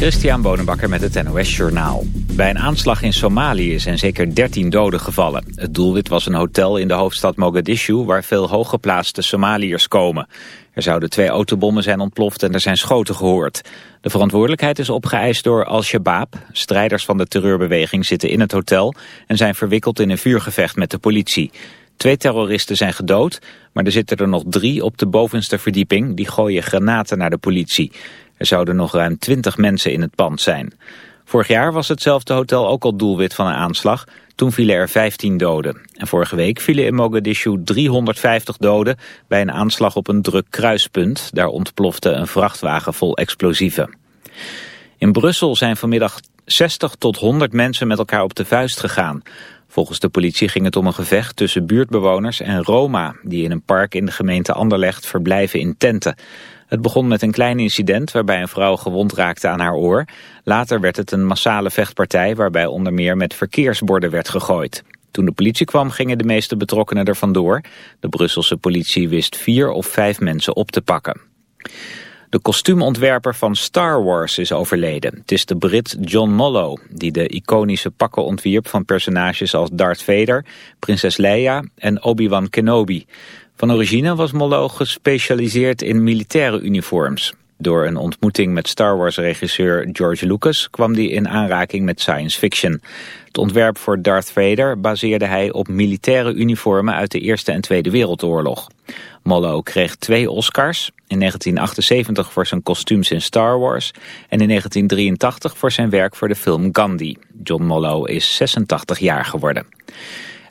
Christian Bonenbakker met het NOS Journaal. Bij een aanslag in Somalië zijn zeker 13 doden gevallen. Het doelwit was een hotel in de hoofdstad Mogadishu... waar veel hooggeplaatste Somaliërs komen. Er zouden twee autobommen zijn ontploft en er zijn schoten gehoord. De verantwoordelijkheid is opgeëist door Al-Shabaab. Strijders van de terreurbeweging zitten in het hotel... en zijn verwikkeld in een vuurgevecht met de politie. Twee terroristen zijn gedood, maar er zitten er nog drie op de bovenste verdieping... die gooien granaten naar de politie. Er zouden nog ruim 20 mensen in het pand zijn. Vorig jaar was hetzelfde hotel ook al doelwit van een aanslag. Toen vielen er 15 doden. En vorige week vielen in Mogadishu 350 doden bij een aanslag op een druk kruispunt. Daar ontplofte een vrachtwagen vol explosieven. In Brussel zijn vanmiddag 60 tot 100 mensen met elkaar op de vuist gegaan. Volgens de politie ging het om een gevecht tussen buurtbewoners en Roma... die in een park in de gemeente Anderlecht verblijven in tenten. Het begon met een klein incident waarbij een vrouw gewond raakte aan haar oor. Later werd het een massale vechtpartij waarbij onder meer met verkeersborden werd gegooid. Toen de politie kwam gingen de meeste betrokkenen er vandoor. De Brusselse politie wist vier of vijf mensen op te pakken. De kostuumontwerper van Star Wars is overleden. Het is de Brit John Mollo, die de iconische pakken ontwierp van personages als Darth Vader, prinses Leia en Obi-Wan Kenobi. Van origine was Mollo gespecialiseerd in militaire uniforms. Door een ontmoeting met Star Wars-regisseur George Lucas kwam hij in aanraking met science fiction. Het ontwerp voor Darth Vader baseerde hij op militaire uniformen uit de Eerste en Tweede Wereldoorlog. Mollo kreeg twee Oscars, in 1978 voor zijn kostuums in Star Wars en in 1983 voor zijn werk voor de film Gandhi. John Mollo is 86 jaar geworden.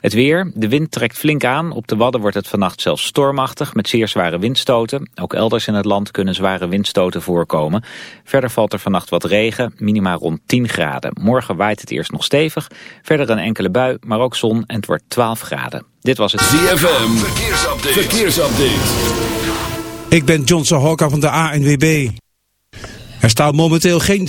Het weer, de wind trekt flink aan. Op de Wadden wordt het vannacht zelfs stormachtig met zeer zware windstoten. Ook elders in het land kunnen zware windstoten voorkomen. Verder valt er vannacht wat regen, minima rond 10 graden. Morgen waait het eerst nog stevig. Verder een enkele bui, maar ook zon en het wordt 12 graden. Dit was het ZFM, verkeersupdate. verkeersupdate. Ik ben Johnson Hawker van de ANWB. Er staat momenteel geen...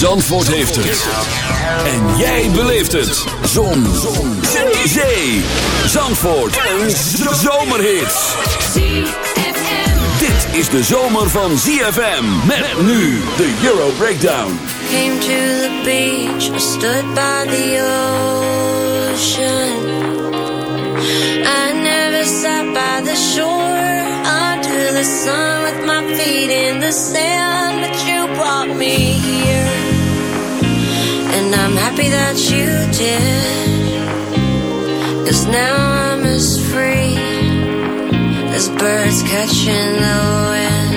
Zandvoort heeft het. En jij beleeft het. Zon. Zon. Zee. Zandvoort. Een zomerhit. Dit is de zomer van ZFM. Met nu de Euro Breakdown. Came to the beach, stood by the ocean. I never sat by the shore. Under the sun with my feet in the sand. But you brought me here. And I'm happy that you did. Cause now I'm as free as birds catching the wind.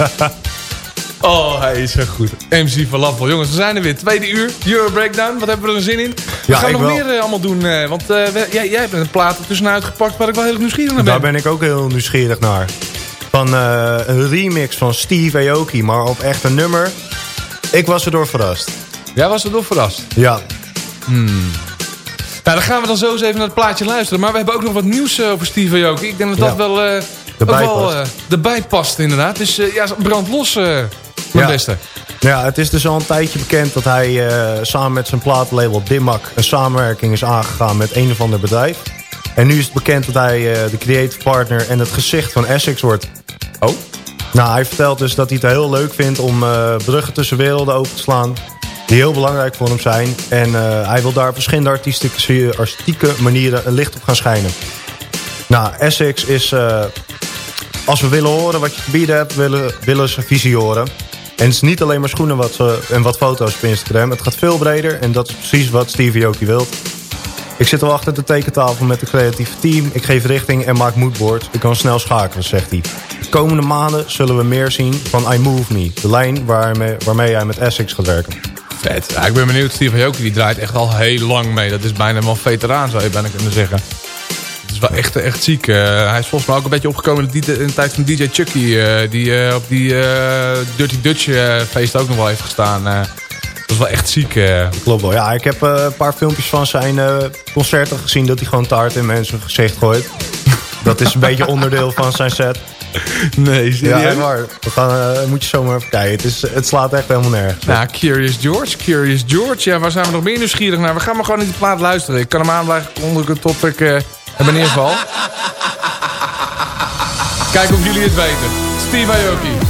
oh, hij is zo goed. MC Falafel. Jongens, we zijn er weer. Tweede uur. Euro Breakdown. Wat hebben we er zin in? We Ja, gaan nog wel. meer eh, allemaal doen. eh, want eh, we- jij, jij hebt een plaat tussenuit gepakt waar ik wel heel nieuwsgierig naar ben. Daar ben ik ook heel nieuwsgierig naar. Van een remix van Steve Aoki, maar op echt een nummer. Ik was erdoor verrast. Jij was er door verrast. Ja, Nou, dan gaan we dan zo eens even naar het plaatje luisteren. Maar we hebben ook nog wat nieuws over Steve Aoki. Ik denk dat dat Ja. wel, Erbij ook wel past. eh, erbij past, inderdaad. Dus eh, ja, brand los, eh mijn Ja. beste. Ja, het is dus al een tijdje bekend dat hij eh, samen met zijn plaatlabel Dimmak een samenwerking is aangegaan met een of ander bedrijf. En nu is het bekend dat hij eh, de creative partner en het gezicht van Essex wordt. Oh? Nou, hij vertelt dus dat hij het heel leuk vindt om eh, bruggen tussen werelden open te slaan. Die heel belangrijk voor hem zijn. En eh, hij wil daar op verschillende artistieke, artistieke manieren een licht op gaan schijnen. Nou, Essex is... eh, als we willen horen wat je te bieden hebt, willen, willen ze visie horen. En het is niet alleen maar schoenen wat ze, en wat foto's op Instagram. Het gaat veel breder en dat is precies wat Stevie Aoki wil. Ik zit al achter de tekentafel met het creatieve team. Ik geef richting en maak moodboards. Ik kan snel schakelen, zegt hij. De komende maanden zullen we meer zien van I Move Me. De lijn waarmee, waarmee hij met Essex gaat werken. Vet. Ja, ik ben benieuwd. Steve Aoki die draait echt al heel lang mee. Dat is bijna wel veteraan, zou je bijna kunnen zeggen. Wel echt, echt ziek. Eh, hij is volgens mij ook een beetje opgekomen in de, in de tijd van DJ Chucky. eh, die eh, op die Dirty Dutch feest ook nog wel heeft gestaan. Dat is wel echt ziek. Klopt wel. Ja, ik heb een paar filmpjes van zijn concerten gezien... dat hij gewoon taart in mensen gezicht gooit. Dat is een beetje onderdeel van zijn set. Nee, Ja, echt waar. We gaan, eh, moet je zomaar even kijken. Het, is, het slaat echt helemaal nergens. Nou, Curious George, Curious George. Ja, waar zijn we nog meer nieuwsgierig naar? We gaan maar gewoon in die plaat luisteren. Ik kan hem aan blijven kondigen tot ik er beneden val. Kijken of jullie het weten. Steve Aoki.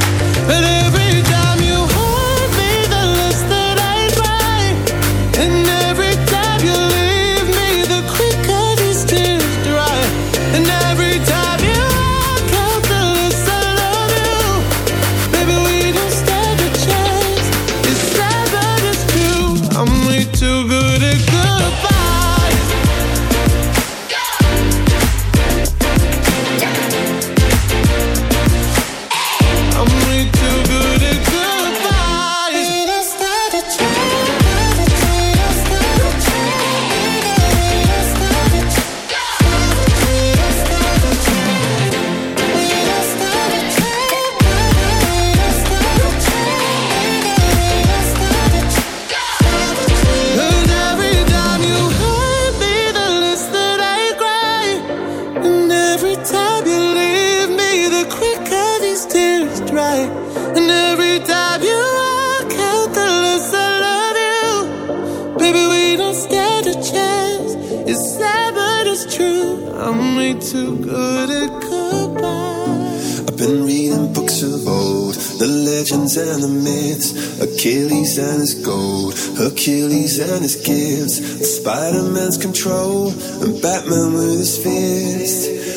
Baby, we don't stand a chance. It's sad, but it's true. I'm way too good at goodbye. I've been reading books of old, the legends and the myths, Achilles and his gold, Hercules and his gifts, Spider Man's control, and Batman with his fist.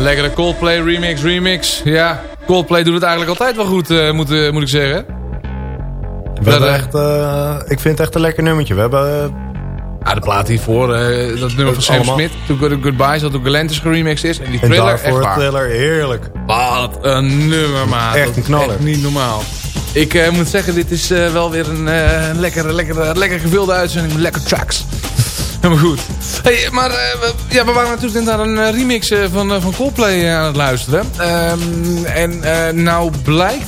Een lekkere Coldplay remix, remix. Ja, Coldplay doet het eigenlijk altijd wel goed, eh, moet, eh, moet ik zeggen. We eh, echt, eh, ik vind het echt een lekker nummertje. We hebben... Ah, de plaat hiervoor, dat nummer van Sam. Smith, To Good Goodbye, dat ook Galantis geremixed is. En die en thriller, daarvoor echt het waar. thriller, heerlijk. Wat een nummer, maat. Echt Dat een knaller. Echt niet normaal. Ik moet zeggen, dit is wel weer een een lekkere, lekkere, lekker gevulde uitzending met lekker tracks. Helemaal goed. Hey, maar eh, we, ja, we waren natuurlijk net naar een eh, remix eh, van, van Coldplay aan het luisteren. Ehm, en nou blijkt,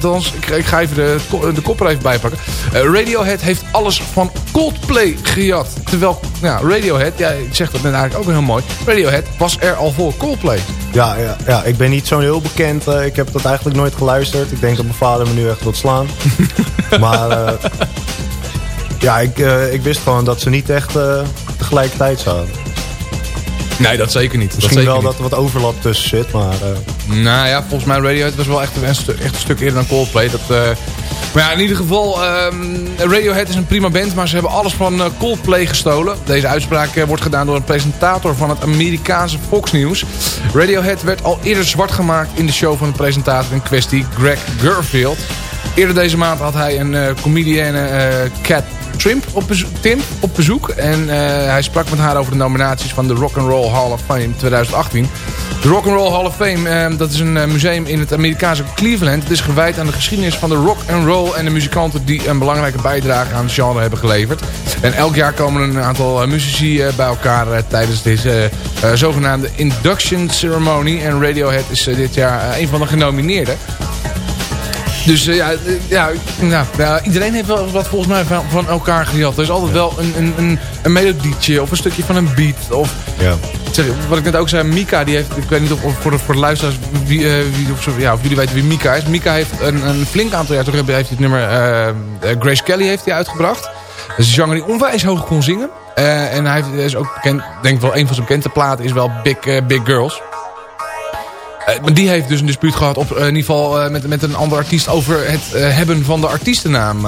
dan, ik, ik ga even de, de kop er even bij pakken. Radiohead heeft alles van Coldplay gejat. Terwijl, ja, Radiohead, ja, ik zeg dat net eigenlijk ook heel mooi. Radiohead was er al voor Coldplay. Ja, ja, ja, ik ben niet zo heel bekend. ik heb dat eigenlijk nooit geluisterd. Ik denk dat mijn vader me nu echt wil slaan. maar ja, ik, eh, ik wist gewoon dat ze niet echt eh, tegelijkertijd zaten. Nee, dat zeker niet. Dat Misschien zeker wel niet. dat er wat overlap tussen zit, maar... eh, Nou ja, volgens mij Radiohead was wel echt een, echt een stuk eerder dan Coldplay. Dat, Maar ja, in ieder geval, ehm, Radiohead is een prima band, maar ze hebben alles van Coldplay gestolen. Deze uitspraak wordt gedaan door een presentator van het Amerikaanse Fox News. Radiohead werd al eerder zwart gemaakt in de show van de presentator in kwestie, Greg Gerfield. Eerder deze maand had hij een uh, comedienne Cat Op bezoek, Tim op bezoek. En hij sprak met haar over de nominaties van de Rock and Roll Hall of Fame 2018. De Rock and Roll Hall of Fame, eh, dat is een uh, museum in het Amerikaanse Cleveland. Het is gewijd aan de geschiedenis van de rock and roll en de muzikanten die een belangrijke bijdrage aan het genre hebben geleverd. En elk jaar komen een aantal muzici bij elkaar tijdens deze zogenaamde induction ceremony. En Radiohead is dit jaar een van de genomineerden. Dus ja, ja, nou, ja, iedereen heeft wel wat volgens mij van, van elkaar gehad. Er is altijd wel een, een, een, een melodietje of een stukje van een beat. Of, ja. Zeg, wat ik net ook zei, Mika, die heeft, ik weet niet of, of voor, de, voor de luisteraars, wie, uh, wie, of, ja, of jullie weten wie Mika is. Mika heeft een, een flink aantal jaar terug, heeft het nummer uh, Grace Kelly heeft hij uitgebracht. Dat is een zanger die onwijs hoog kon zingen. En hij is ook bekend, denk wel een van zijn bekende platen is wel Big, Big Girls. Maar die heeft dus een dispuut gehad op in ieder geval met, met een ander artiest over het hebben van de artiestennaam.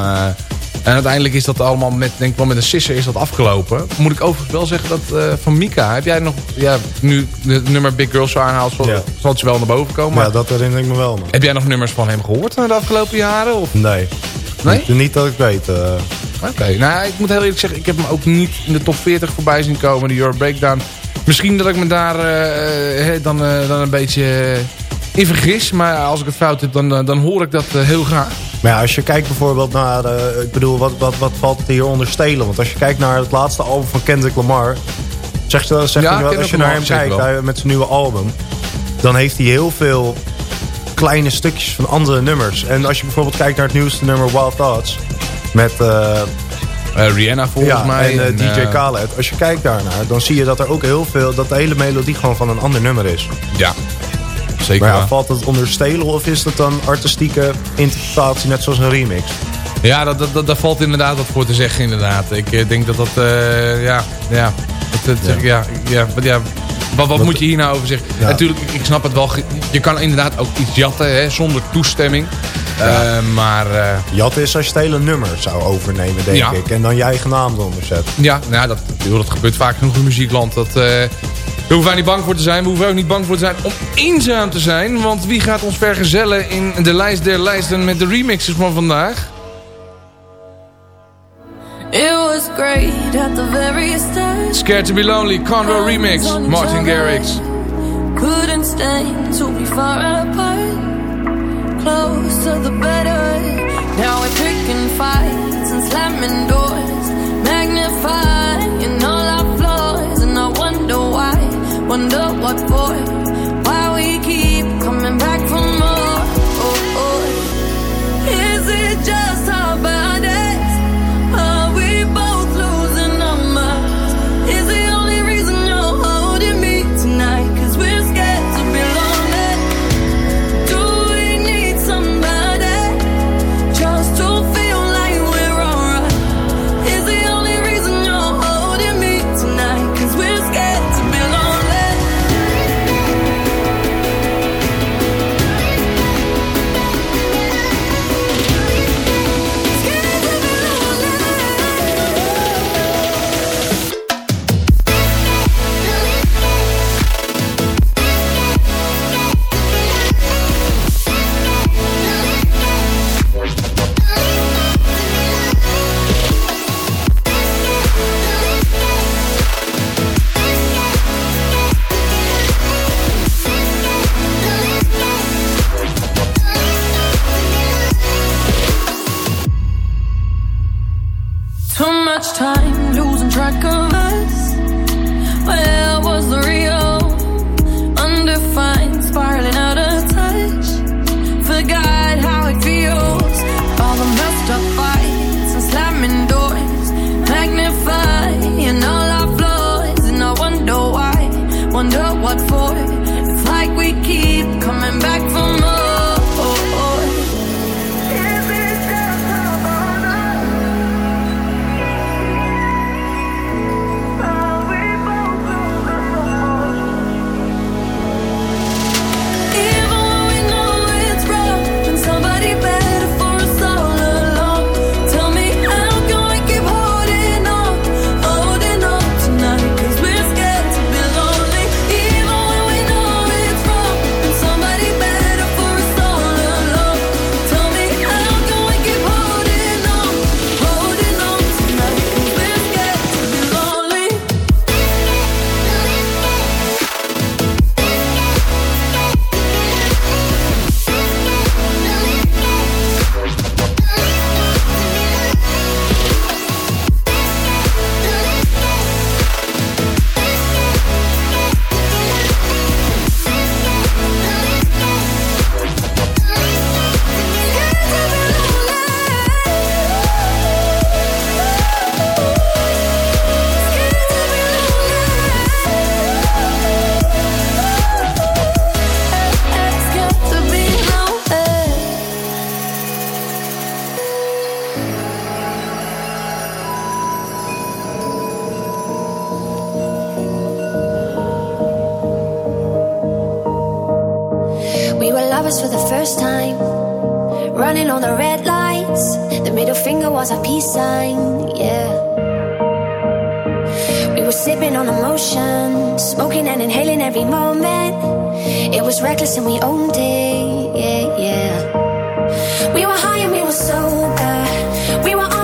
En uiteindelijk is dat allemaal met, denk ik wel met een sisser is dat afgelopen. Moet ik overigens wel zeggen dat uh, van Mika, heb jij nog, ja, nu het nummer Big Girls zo aanhaalt, zal, ja. zal het wel naar boven komen. Ja, dat herinner ik me wel. Man. Heb jij nog nummers van hem gehoord de afgelopen jaren? Of? Nee. Nee? Niet, niet dat ik weet. Uh... Oké, nou ik moet heel eerlijk zeggen, ik heb hem ook niet in de top 40 voorbij zien komen, de Euro Breakdown. Misschien dat ik me daar uh, dan, dan een beetje in vergis. Maar als ik het fout heb, dan, dan hoor ik dat heel graag. Maar ja, als je kijkt bijvoorbeeld naar... Uh, ik bedoel, wat, wat, wat valt het hier onder stelen? Want als je kijkt naar het laatste album van Kendrick Lamar... Zeg, zeg ja, je wel, als je naar hem kijkt hij, met zijn nieuwe album... dan heeft hij heel veel kleine stukjes van andere nummers. En als je bijvoorbeeld kijkt naar het nieuwste nummer Wild Thoughts... met... Uh, Rihanna volgens ja, mij. En, en DJ Khaled. Als je kijkt daarnaar, dan zie je dat er ook heel veel... dat de hele melodie gewoon van een ander nummer is. Ja, Zeker maar ja, valt het onder stelen of is dat dan artistieke interpretatie net zoals een remix? Ja, dat, dat, dat, valt inderdaad wat voor te zeggen inderdaad. Ik eh, denk dat dat, uh, ja, ja, dat, dat, ja. ja, ja, ja wat, wat moet je hier nou over zeggen? Natuurlijk, ik, ik snap het wel. Je kan inderdaad ook iets jatten hè, zonder toestemming. Ja. Uh, maar... Uh, jatten is als je het hele nummer zou overnemen, denk ik. En dan je eigen naam eronder zet. Ja, nou, dat, dat gebeurt vaak genoeg in muziekland. Dat, we hoeven daar niet bang voor te zijn. We hoeven ook niet bang voor te zijn om eenzaam te zijn. Want wie gaat ons vergezellen in de lijst der lijsten met de remixes van vandaag? It was great at the very start. Scared to be lonely, Conroe remix, Martin Garrix. Couldn't stand to be far apart. Close to the better. Now we're picking fights and slamming doors. Magnifying all our flaws and I wonder why. Wonder what for? Much time losing track of us. Where was the real? Us for the first time. Running on the red lights. The middle finger was a peace sign, yeah. We were sipping on emotion, smoking and inhaling every moment. It was reckless and we owned it, yeah, yeah. We were high and we were sober. We were on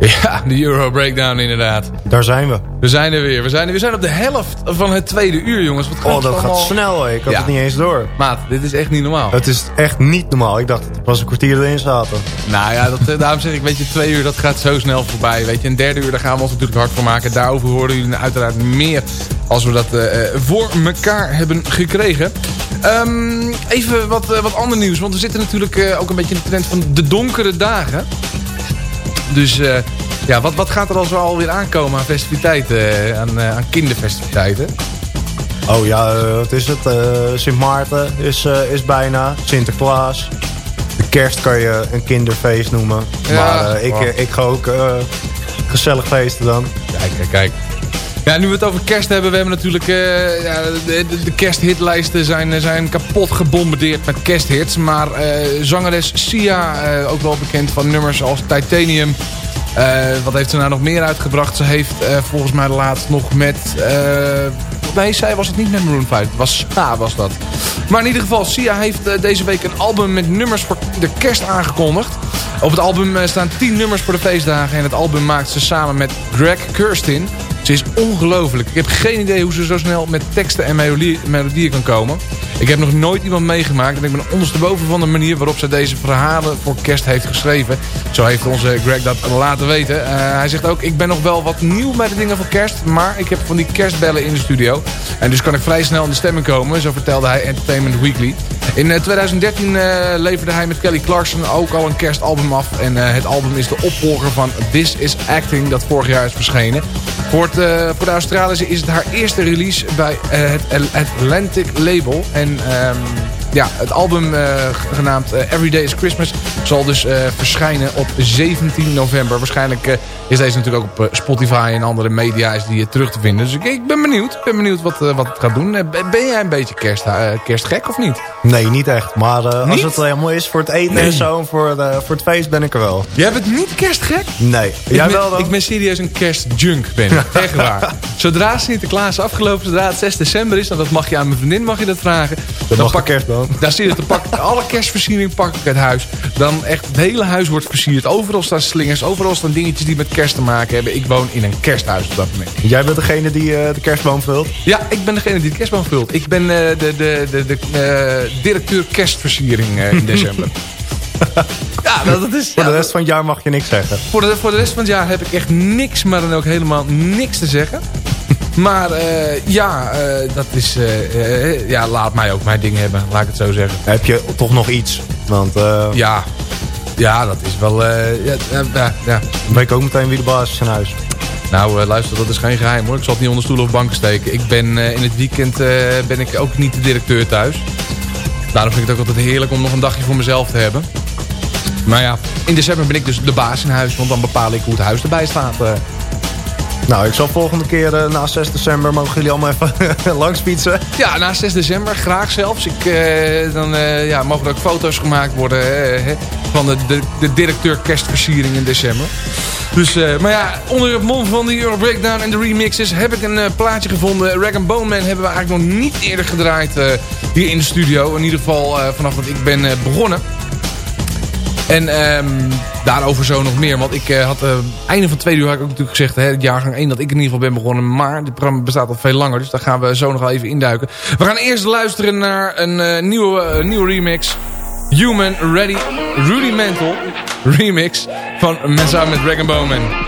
Ja, de Euro Breakdown inderdaad. Daar zijn we. We zijn er weer. We zijn, er, we zijn op de helft van het tweede uur, jongens. Wat gaat Oh, dat gaat snel, hè. ik had Ja. het niet eens door. Maat, dit is echt niet normaal. Het is echt niet normaal. Ik dacht dat er pas een kwartier erin zaten. Nou ja, dat, eh, daarom zeg ik, weet je, twee uur, dat gaat zo snel voorbij. Weet je, een derde uur, daar gaan we ons natuurlijk hard voor maken. Daarover horen jullie uiteraard meer als we dat eh, eh, voor elkaar hebben gekregen. Ehm, even wat, wat ander nieuws, want we zitten natuurlijk ook een beetje in de trend van de donkere dagen. Dus eh, ja, wat, wat gaat er al zo alweer aankomen aan festiviteiten, eh, aan, eh, aan kinderfestiviteiten? Oh ja, wat is het? Sint Maarten is, is bijna. Sinterklaas. De kerst kan je een kinderfeest noemen. Ja, maar ik, wow. ik ga ook gezellig feesten dan. Kijk, kijk, kijk. Ja, nu we het over kerst hebben, we hebben natuurlijk... eh, ja, de, kersthitlijsten zijn, eh, zijn kapot gebombardeerd met kersthits. Maar eh, zangeres Sia, ook wel bekend van nummers als Titanium... wat heeft ze nou nog meer uitgebracht? Ze heeft volgens mij laatst nog met... nee, zij was het niet met Maroon 5. Het was Ska, was dat. Maar in ieder geval, Sia heeft deze week een album met nummers voor de kerst aangekondigd. Op het album staan 10 nummers voor de feestdagen. En het album maakt ze samen met Greg Kurstin. Ze is ongelooflijk. Ik heb geen idee hoe ze zo snel met teksten en melodie- melodieën kan komen. Ik heb nog nooit iemand meegemaakt en ik ben ondersteboven van de manier waarop ze deze verhalen voor kerst heeft geschreven. Zo heeft onze Greg dat laten weten. Eh, hij zegt ook, ik ben nog wel wat nieuw bij de dingen voor kerst, maar ik heb van die kerstbellen in de studio. En dus kan ik vrij snel in de stemming komen, zo vertelde hij Entertainment Weekly. In eh, 2013 eh, leverde hij met Kelly Clarkson ook al een kerstalbum af. En eh, het album is de opvolger van This Is Acting, dat vorig jaar is verschenen. Voor, eh, voor de Australische is het haar eerste release bij eh, het Atlantic label. En ehm, ja, het album eh, genaamd eh, Everyday is Christmas zal dus eh, verschijnen op 17 november. Waarschijnlijk is deze natuurlijk ook op Spotify en andere media is die terug te vinden. Dus ik, ik ben benieuwd. Ik ben benieuwd wat, wat het gaat doen. Ben jij een beetje kerst, kerstgek of niet? Nee, niet echt. Maar eh, als het helemaal is voor het eten Nee. en zo, voor, voor het feest ben ik er wel. Jij bent niet kerstgek? Nee. Ik Jij ben, wel dan? Ik ben serieus een kerstjunk, ben ik. Echt waar. Zodra Sinterklaas is afgelopen, zodra het 6 december is... en dat mag je aan mijn vriendin mag je dat vragen. Dan, mag pak kerstboom. Dan zie je te pakken. Alle kerstversiering pak ik uit huis. Dan echt, het hele huis wordt versierd. Overal staan slingers, overal staan dingetjes die met kerst te maken hebben. Ik woon in een kersthuis op dat moment. Jij bent degene die eh, de kerstboom vult? Ja, ik ben degene die de kerstboom vult. Ik ben eh, de, de, de, de eh, directeur kerstversiering in december. ja, dat, is... Voor de rest van het jaar mag je niks zeggen. voor de, voor de rest van het jaar heb ik echt niks, maar dan ook helemaal niks te zeggen. Maar eh, ja, eh, dat is... eh, ja, laat mij ook mijn ding hebben, laat ik het zo zeggen. Heb je toch nog iets? Want Ja, ja dat is wel... ja, ja, ja, dan weet ik ook meteen wie de baas in huis. Nou, luister, dat is geen geheim hoor. Ik zal het niet onder stoelen of banken steken. Ik ben in het weekend ben ik ook niet de directeur thuis. Daarom vind ik het ook altijd heerlijk om nog een dagje voor mezelf te hebben. Maar ja, in december ben ik dus de baas in huis. Want dan bepaal ik hoe het huis erbij staat. Nou, ik zal volgende keer eh, na 6 december mogen jullie allemaal even langs fietsen. Ja, na 6 december, graag zelfs. Ik, eh, dan eh, ja, mogen er ook foto's gemaakt worden van de, de, directeur kerstversiering in december. Dus, maar ja, onder het mom van de Euro Breakdown en de remixes heb ik een plaatje gevonden. Rag Bone Man hebben we eigenlijk nog niet eerder gedraaid hier in de studio. In ieder geval vanaf dat ik ben begonnen. En ehm, daarover zo nog meer. Want ik eh, had eh einde van het tweede uur had ik ook natuurlijk gezegd... Hè, jaargang 1 dat ik in ieder geval ben begonnen. Maar dit programma bestaat al veel langer. Dus daar gaan we zo nog wel even induiken. We gaan eerst luisteren naar een eh, nieuwe, nieuwe remix. Human Ready Rudimental remix van Mensa met Dragon Bowman.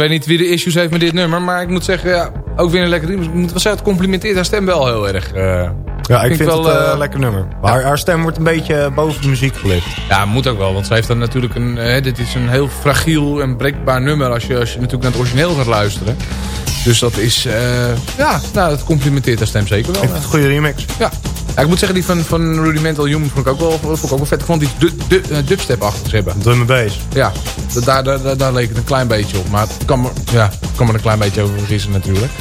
weet niet wie de issues heeft met dit nummer. Maar ik moet zeggen, ja, ook weer een lekker remix. Ik moet wel zeggen, het complimenteert haar stem wel heel erg. eh. Ja, ik vind, het wel, eh, eh, een lekker nummer. Maar haar, haar stem wordt een beetje boven de muziek gelicht. Ja, moet ook wel. Want ze heeft dan natuurlijk een... eh, dit is een heel fragiel en breekbaar nummer... als je, als je natuurlijk naar het origineel gaat luisteren. Dus dat is... eh, ja, nou, dat complimenteert haar stem zeker wel. Ik vind het een goede remix. Ja. Ja, ik moet zeggen, die van, van Rudimental Human vond ik ook wel, vond ik ook wel vet. Ik vond die du, du, eh, dubstep achter hebben. Drum bass. Ja, daar, daar, daar, daar leek het een klein beetje op. Maar het kan me, ja, kan me een klein beetje over vergissen natuurlijk.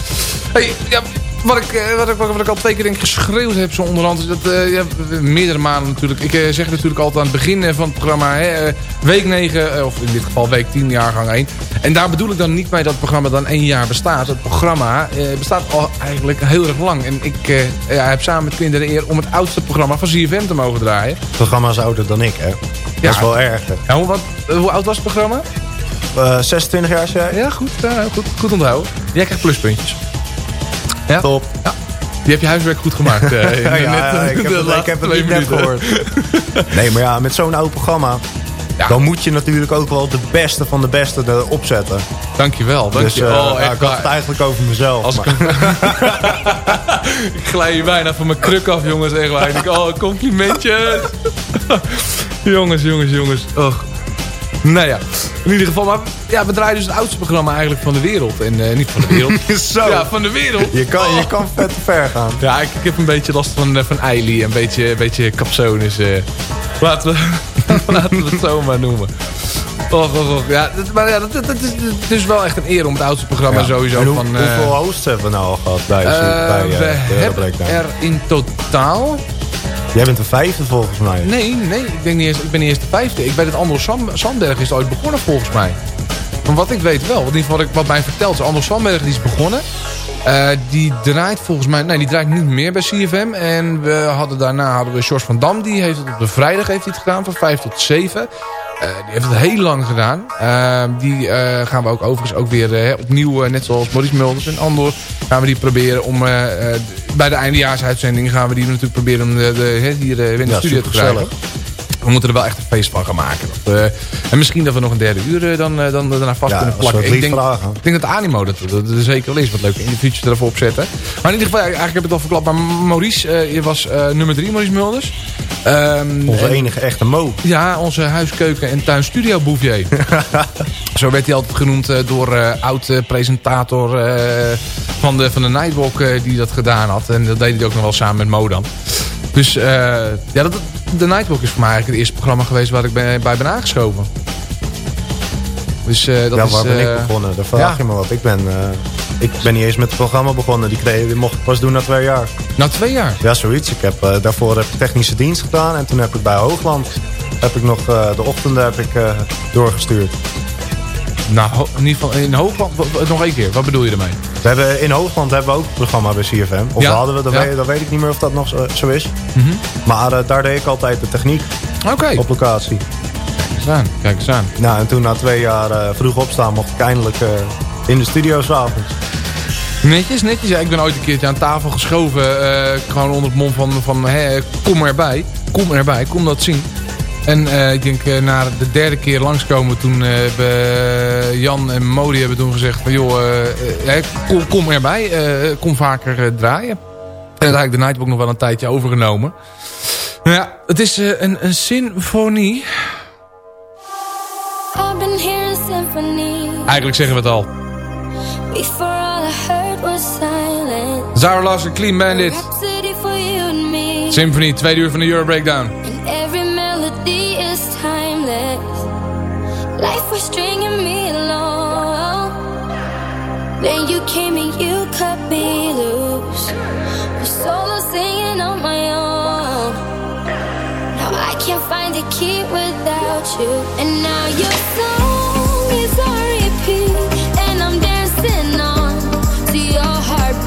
Hey, ja, wat, ik, eh, wat, ik, wat ik al twee keer denk geschreeuwd heb zo onderhand... is dat eh, ja, meerdere malen natuurlijk... Ik eh, zeg natuurlijk altijd aan het begin eh, van het programma... Hè, eh, week 9, of in dit geval week 10, jaargang 1. En daar bedoel ik dan niet mee dat het programma dan één jaar bestaat. Het programma eh, bestaat al eigenlijk heel erg lang. En ik eh, ja, heb samen met kinderen de eer om het oudste programma van ZFM te mogen draaien. Het programma is ouder dan ik, hè. Dat is wel erg, hè. Hoe, wat, eh, hoe oud was het programma? Eh, 26 jaar, zei jij? Ja, goed, goed, goed onthouden. Jij krijgt pluspuntjes. Ja? Top. Ja. Die heb je huiswerk goed gemaakt. eh, in Ja, net, ja, eh, ik heb het- ik laatste heb het niet net gehoord. Nee, maar ja, met zo'n oud programma... dan moet je natuurlijk ook wel de beste van de beste erop zetten. Dankjewel. Dank Dus je. eh, oh, echt ik had het eigenlijk over mezelf. Als ik, maar- ik glij hier bijna van mijn kruk af, jongens. Echt waar. Ik denk, oh, complimentjes. jongens, jongens, jongens. Och. Nou ja, in ieder geval. Maar ja, we draaien dus het oudste programma eigenlijk van de wereld. En eh, niet van de wereld. Zo. Ja, van de wereld. Je kan, je kan vet te ver gaan. Ja, ik, ik heb een beetje last van, eh, van eilie. Een beetje, een beetje capsones. eh. laten, we, laten we het zo maar noemen. Och, och, och. Ja, maar ja, dat, dat, dat is, het is wel echt een eer om het oudste programma Ja. sowieso hoe- van... hoeveel hosts hebben we nou al gehad bij, eh, bij we hebben er in totaal... Jij bent de vijfde volgens mij. Nee, nee, ik, denk niet eens, ik ben niet eens de vijfde. Ik weet dat Anders Sam, Sandberg is ooit begonnen volgens mij. Van wat ik weet wel. Want in wat, ik, wat mij vertelt is Anders Sandberg die is begonnen. Eh, die draait volgens mij... Nee, die draait niet meer bij CFM. En we hadden daarna hadden we George van Dam. Die heeft het op de vrijdag heeft hij het gedaan. Van 5 tot 7. Eh, die heeft het heel lang gedaan. Eh, die eh, gaan we ook overigens ook weer eh, opnieuw, net zoals Maurice Mulders en Andor, gaan we die proberen om bij de eindejaarsuitzending gaan we die natuurlijk proberen om de, de, hier in de Ja, studio te krijgen. We moeten er wel echt een feest van gaan maken. Dat, en misschien dat we nog een derde uur dan, dan daarna vast Ja, kunnen plakken. Ik denk, ik denk dat Animo dat, dat, er zeker wel is. Wat leuke individu's er even opzetten. Maar in ieder geval, eigenlijk heb ik het al verklapt. Maar Maurice, je was nummer drie, Maurice Mulders. Ehm, Onze en- enige echte Mo. ja, onze huiskeuken- en tuinstudio Bouvier. Zo werd hij altijd genoemd eh, door eh oud-presentator van, de, van de Nightwalk eh, die dat gedaan had. En dat deed hij ook nog wel samen met Mo dan. Dus eh, ja, dat, de Nightwalk is voor mij eigenlijk het eerste programma geweest waar ik bij, bij ben aangeschoven. Dus eh, dat ja, is... waar ben eh, ik begonnen? Daar vraag ja. je me wat. Ik ben, eh, ik ben niet eens met het programma begonnen. Die, kreeg, die mocht ik pas doen na twee jaar. Na twee jaar? Ja, zoiets. Ik heb, eh, daarvoor heb ik technische dienst gedaan. En toen heb ik bij Hoogland heb ik nog eh, de ochtenden heb ik, eh, doorgestuurd. Nou, in ieder geval in Hoogland, nog één keer. Wat bedoel je ermee? We hebben, in Hoogland hebben we ook een programma bij CFM. Of Ja, hadden we, dat, ja. weet, dat weet ik niet meer of dat nog zo, zo is. Mhm. Maar daar deed ik altijd de techniek. Oké. Op locatie. Kijk eens aan, kijk eens aan. Nou, en toen na twee jaar vroeg opstaan mocht ik eindelijk in de studio s'avonds. Netjes, netjes. Ja, ik ben ooit een keertje aan tafel geschoven. eh, gewoon onder het mom van, van hè, kom erbij. Kom erbij, kom dat zien. En eh, ik denk eh, na de derde keer langskomen toen eh, hebben Jan en Modi hebben toen gezegd van joh, hè, kom, kom erbij. eh, kom vaker eh, draaien. En dat had ik de Nightwalk nog wel een tijdje overgenomen. Nou ja, het is een, een symfonie. I've been hearing symphony. Eigenlijk zeggen we het al. Zara Larsen, Clean Bandit. Rhapsody for you and me. Symphony, tweede uur van de Euro Breakdown. And every melody is timeless. Life was stringing me along. Then you came and you cut me loose. Was solo singing on my own. Now I can't find a key without you. And now your song is on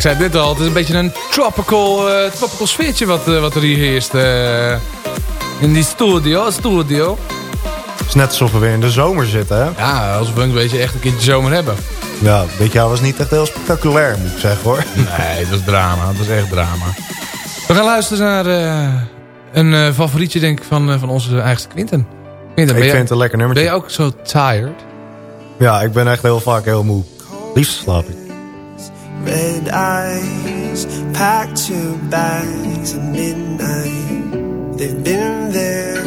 Ik zei dit al. Het is een beetje een tropical, tropical sfeertje wat, eh, wat er hier heerst. eh, in die studio, studio. Het is net alsof we weer in de zomer zitten, hè? Ja, alsof we een beetje echt een keertje zomer hebben. Ja, weet je, dat was niet echt heel spectaculair, moet ik zeggen, hoor. Nee, het was drama. Het was echt drama. We gaan luisteren naar een favorietje, denk ik, van, van onze eigen Quinten. Quinten, Ik vind het een lekker nummertje. Ben je ook zo tired? Ja, ik ben echt heel vaak heel moe. Liefst slaap ik. Red eyes, packed two bags at midnight. They've been there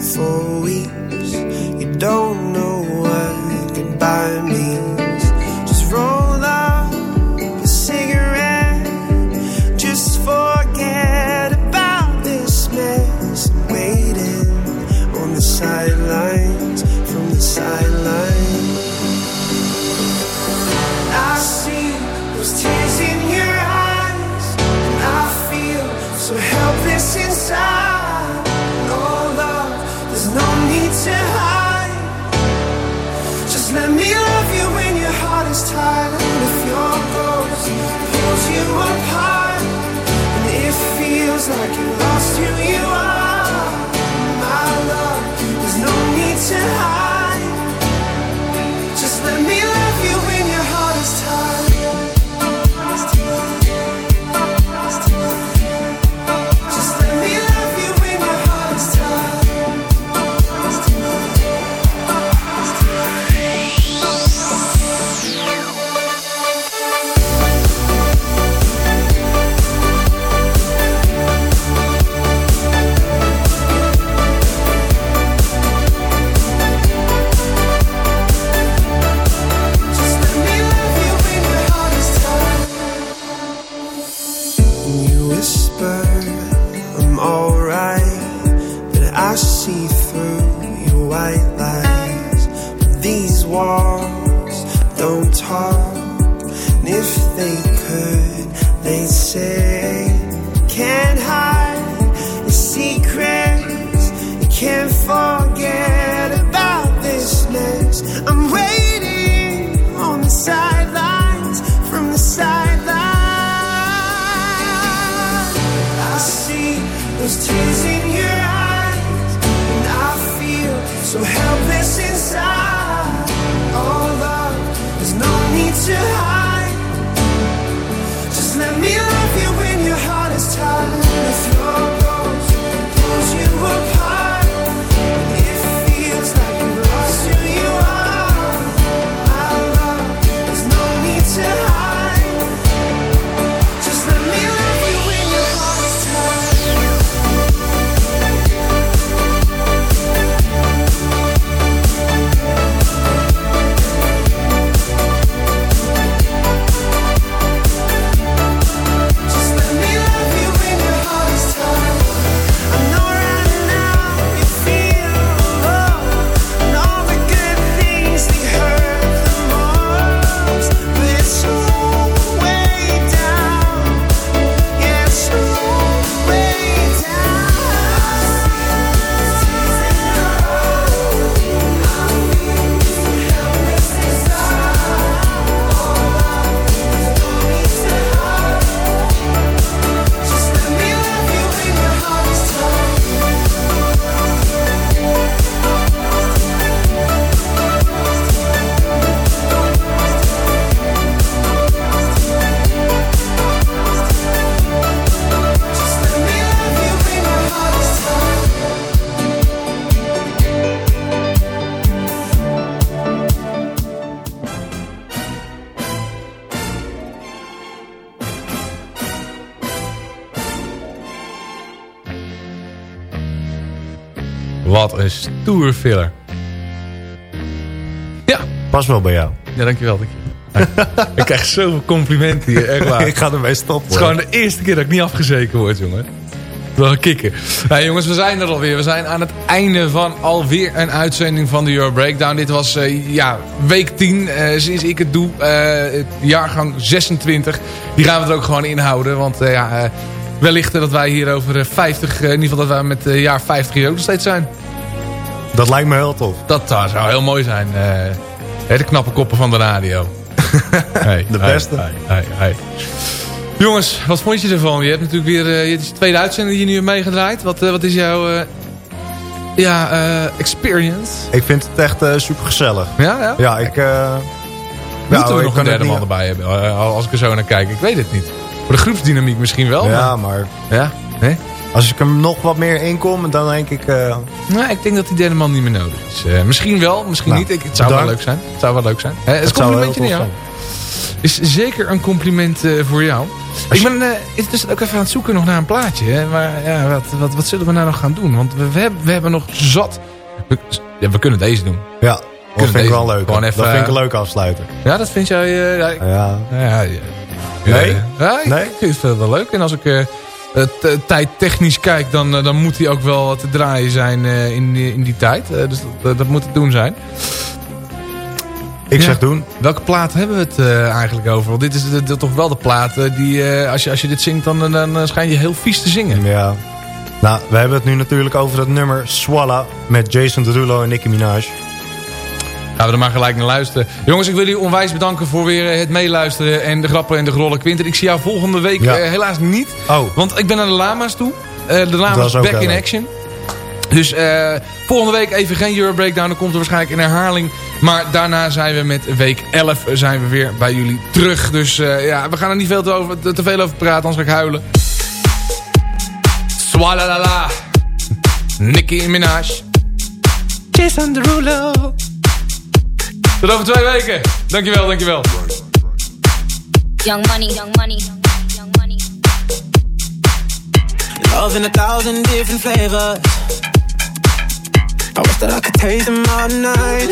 for weeks. You don't know what goodbye means. Just roll up a cigarette. Just forget about this mess. Waiting on the sidelines, from the sidelines. Pulls you apart, and it een stoer filler. Ja. Pas wel bij jou. Ja, dankjewel. dankjewel. ik krijg zoveel complimenten hier, echt waar. ik ga ermee stoppen. Het is gewoon de eerste keer dat ik niet afgezeken word, jongen. Wel een kikken. Nou, jongens, we zijn er alweer. We zijn aan het einde van alweer een uitzending van de Euro Breakdown. Dit was eh, ja, week 10 eh, sinds ik het doe. Eh, jaargang 26. Die gaan we er ook gewoon inhouden. Want ja, wellicht dat wij hier over eh, 50... eh, in ieder geval dat wij met jaar 50 hier ook nog steeds zijn. Dat lijkt me heel tof. Dat eh, zou heel mooi zijn. eh, de knappe koppen van de radio. Hey, De beste. hey, hey, hey. Jongens, wat vond je ervan? Je hebt natuurlijk weer uh, je tweede uitzending die je nu hebt meegedraaid. Wat, uh, wat is jouw uh, ja, experience? Ik vind het echt super gezellig. Ja, ja? Ja, ik... Moeten nou, we nog een derde man erbij hebben? Als ik er zo naar kijk. Ik weet het niet. Voor de groepsdynamiek misschien wel. Ja, maar... Ja? Nee? Als ik hem nog wat meer inkom, dan denk ik... Uh... Nou, ik denk dat die derde man niet meer nodig is. Uh, misschien wel, misschien nou, niet. Ik, het zou bedankt. wel leuk zijn. Het zou wel leuk zijn. Het, het is een complimentje naar jou. Is zeker een compliment uh, voor jou. Ik ben uh, dus ook even aan het zoeken nog naar een plaatje. Hè? Maar ja, wat, wat, wat zullen we nou nog gaan doen? Want we, we, hebben, we hebben nog zat... We, ja, we kunnen deze doen. Ja, dat vind ik wel leuk. Even, dat vind ik een leuk afsluiten. Ja, dat vind jij... ja, ja. ja, ja. Nee? Ja, ik nee? vind het wel leuk. En als ik tijd technisch kijk, dan, dan moet hij ook wel te draaien zijn in, in die tijd. dus dat, dat moet het doen zijn. Ik ja. zeg doen. Welke plaat hebben we het uh, eigenlijk over? Want dit is de, de, toch wel de plaat uh, die, uh, als, je, als je dit zingt, dan, dan schijn je heel vies te zingen. Ja. Nou, we hebben het nu natuurlijk over het nummer Swalla met Jason Derulo en Nicki Minaj. Gaan we er maar gelijk naar luisteren. Jongens, ik wil jullie onwijs bedanken voor weer het meeluisteren en de grappen en de grollen. Quinten, ik zie jou volgende week ja. helaas niet. Oh. Want ik ben naar de Lama's toe. de Lama's back in action. Dus uh, volgende week even geen Euro Breakdown. Dan komt er waarschijnlijk een herhaling. Maar daarna zijn we met week 11 zijn we weer bij jullie terug. Dus uh, ja, we gaan er niet veel te, over, te, te, veel over praten, anders ga ik huilen. Swalalala. Nicki Minaj. Jason Derulo. Tot over twee weken. Dankjewel, dankjewel. Young money, young money, young money. Love in a thousand different flavors. I wish that I could taste them all night.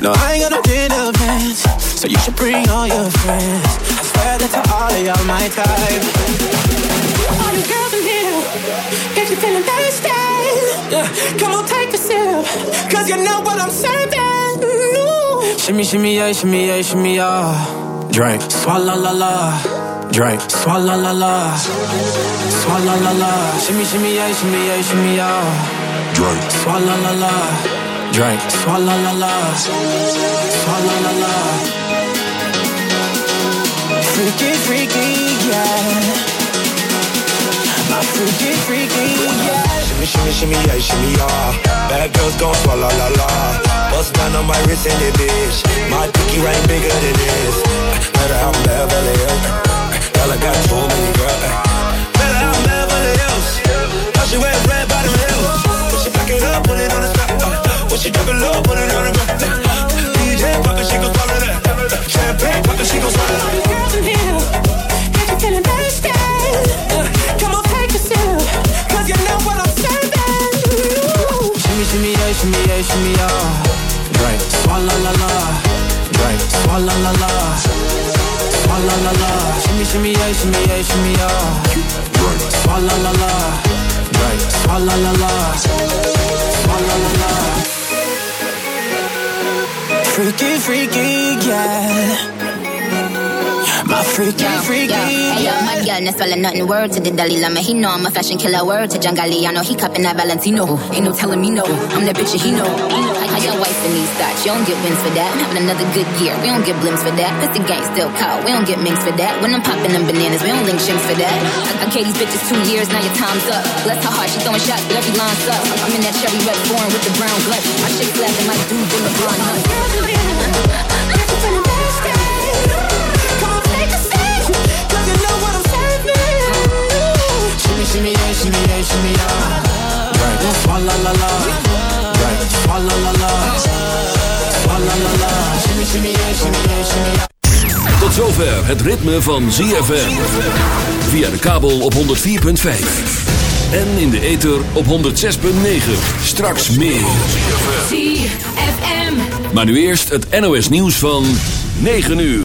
No, I ain't got no dinner plans, so you should bring all your friends. I swear that to all of y'all my type. All you girls in here, if you're feeling thirsty, yeah, come on, take a sip, cause you know what I'm serving. Ooh. Shimmy, shimmy, yeah, shimmy, yeah, shimmy, yeah. Drink, swalla la la. Drink, swalla la la. Swalla la la. Shimmy, shimmy, yeah, shimmy, yeah, shimmy, yeah. Drink. Swalla la la. Drink. Swalla la la. Swalla la la. Freaky, freaky, yeah. My freaky, freaky, yeah. Shimmy, shimmy, shimmy, yeah, shimmy, yeah. Bad girls gon' swalla la la. Bust down on my wrist and it, bitch. My pinky ring bigger than this. Better have Beverly Hills. Girl, I got too many girls. Better have Beverly Hills. Now she wear red bottom heels. Back it up, put it on the. Uh, when she drop it low, put it on the ground. DJ poppin', she gon' swallow that. Champagne poppin', she gon' swallow that. Shimmy, yeah, shimmy, yeah. Drink, swalla la la. Drink, swalla la la. Swalla la la. Shimmy, shimmy, yeah, shimmy, yeah, shimmy, swalla la la. Drink, swalla la la. Swalla la la. Freaky, freaky, yeah. My freaky, Yo, freaky, yo, hey, yo, my girl, no swallow nothing. Word to the Dalai Lama, he know I'm a fashion killer. Word to Jangali, I know he cupping that Valentino. Ain't no telling me no, I'm that bitch that he know. I, I got wife in these thoughts, you don't get wins for that. I'm having another good year, we don't get blimps for that. Pussy gang still caught, we don't get minks for that. When I'm popping them bananas, we don't link shimps for that. I, I gave these bitches two years, now your time's up. Bless her heart, she throwing shots, but every line sucks. I'm in that cherry red foreign with the brown guts. My shit slapping like dudes in the blonde Shimmy, yeah, shimmy, yeah, shimmy, yeah. Drink, swalla la la. La la. Swalla la la. Shimmy, shimmy, yeah, shimmy, yeah, shimmy, yeah. Tot zover het ritme van ZFM. Via de kabel op 104.5. En in de ether op 106.9. Straks meer. ZFM. Maar nu eerst het NOS nieuws van 9 uur.